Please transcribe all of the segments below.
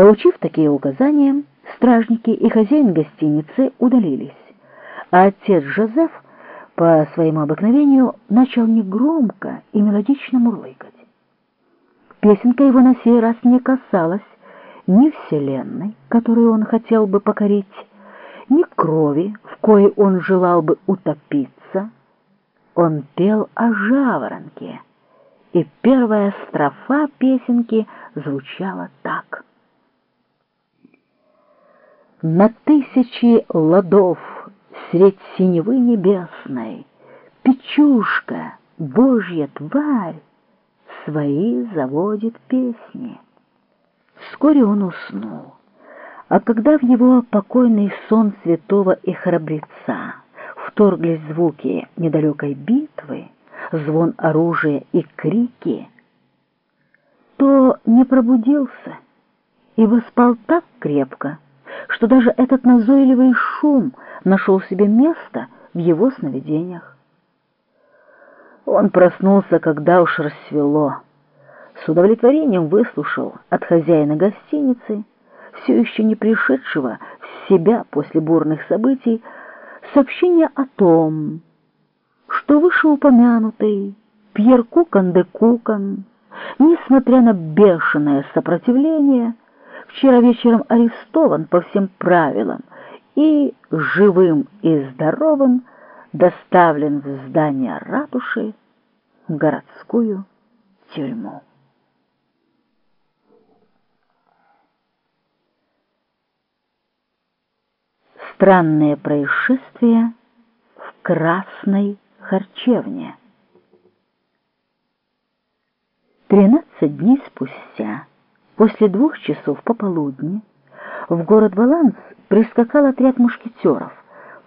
Получив такие указания, стражники и хозяин гостиницы удалились, а отец Жозеф по своему обыкновению начал негромко и мелодично мурлыкать. Песенка его на сей раз не касалась ни вселенной, которую он хотел бы покорить, ни крови, в коей он желал бы утопиться. Он пел о жаворонке, и первая строфа песенки звучала так. На тысячи ладов средь синевы небесной Печушка, Божья тварь, свои заводит песни. Вскоре он уснул, а когда в его покойный сон святого и храбреца вторглись звуки недалекой битвы, звон оружия и крики, то не пробудился, ибо спал так крепко, что даже этот назойливый шум нашел себе место в его сновидениях. Он проснулся, когда уж рассвело. С удовлетворением выслушал от хозяина гостиницы, все еще не пришедшего в себя после бурных событий, сообщение о том, что вышеупомянутый Пьер Кукан де Кукан, несмотря на бешеное сопротивление, вчера вечером арестован по всем правилам и живым и здоровым доставлен в здание ратуши в городскую тюрьму. Странное происшествие в Красной харчевне. Тринадцать дней спустя После двух часов пополудни в город Баланс прискакал отряд мушкетеров,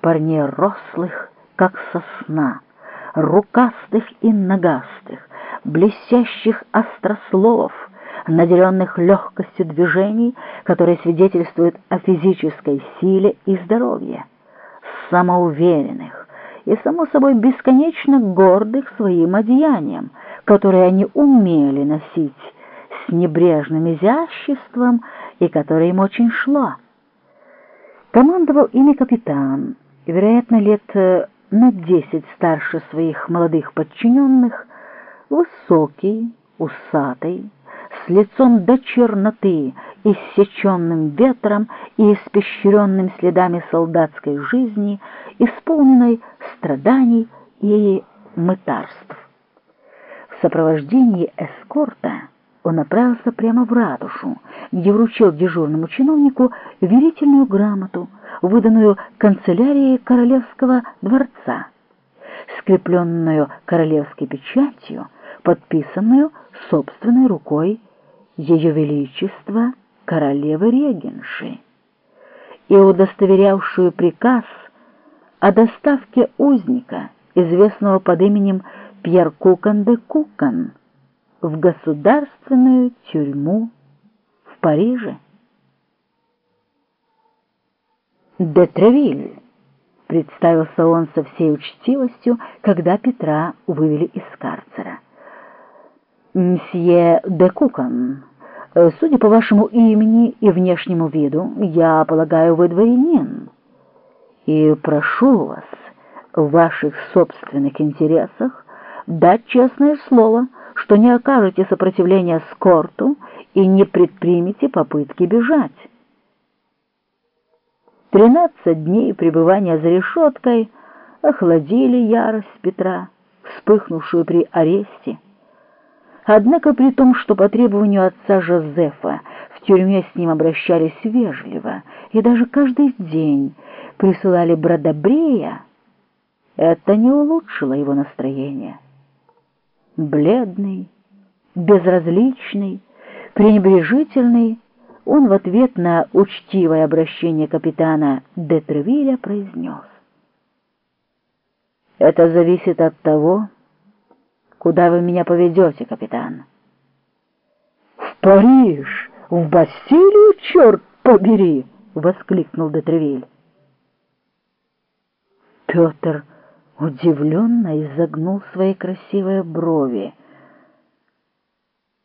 парней рослых, как сосна, рукастых и ногастых, блестящих острословов, наделенных легкостью движений, которые свидетельствуют о физической силе и здоровье, самоуверенных и, само собой, бесконечно гордых своим одеянием, которое они умели носить, с небрежным изяществом и которое им очень шло. Командовал ими капитан, вероятно, лет э, на десять старше своих молодых подчиненных, высокий, усатый, с лицом до черноты, иссеченным ветром и испещренным следами солдатской жизни, исполненной страданий и мытарств. В сопровождении эскорта он направился прямо в ратушу, где вручил дежурному чиновнику верительную грамоту, выданную канцелярией королевского дворца, скрепленную королевской печатью, подписанную собственной рукой Ее Величества королевы Регенши, и удостоверявшую приказ о доставке узника, известного под именем Пьер Кукан де Кукан, в государственную тюрьму в Париже. «Детревиль», — представился он со всей учтивостью, когда Петра вывели из карцера. «Мсье де Кукан, судя по вашему имени и внешнему виду, я полагаю, вы дворянин. И прошу вас в ваших собственных интересах дать честное слово — что не окажете сопротивления скорту и не предпримете попытки бежать. Тринадцать дней пребывания за решеткой охладили ярость Петра, вспыхнувшую при аресте. Однако при том, что по требованию отца Жозефа в тюрьме с ним обращались вежливо и даже каждый день присылали бродобрея, это не улучшило его настроение бледный, безразличный, пренебрежительный, он в ответ на учтивое обращение капитана Детревиля произнес. «Это зависит от того, куда вы меня поведете, капитан». «В Париж! В Бастилию, черт побери!» — воскликнул Детревиль. Петр удивленно изогнул свои красивые брови.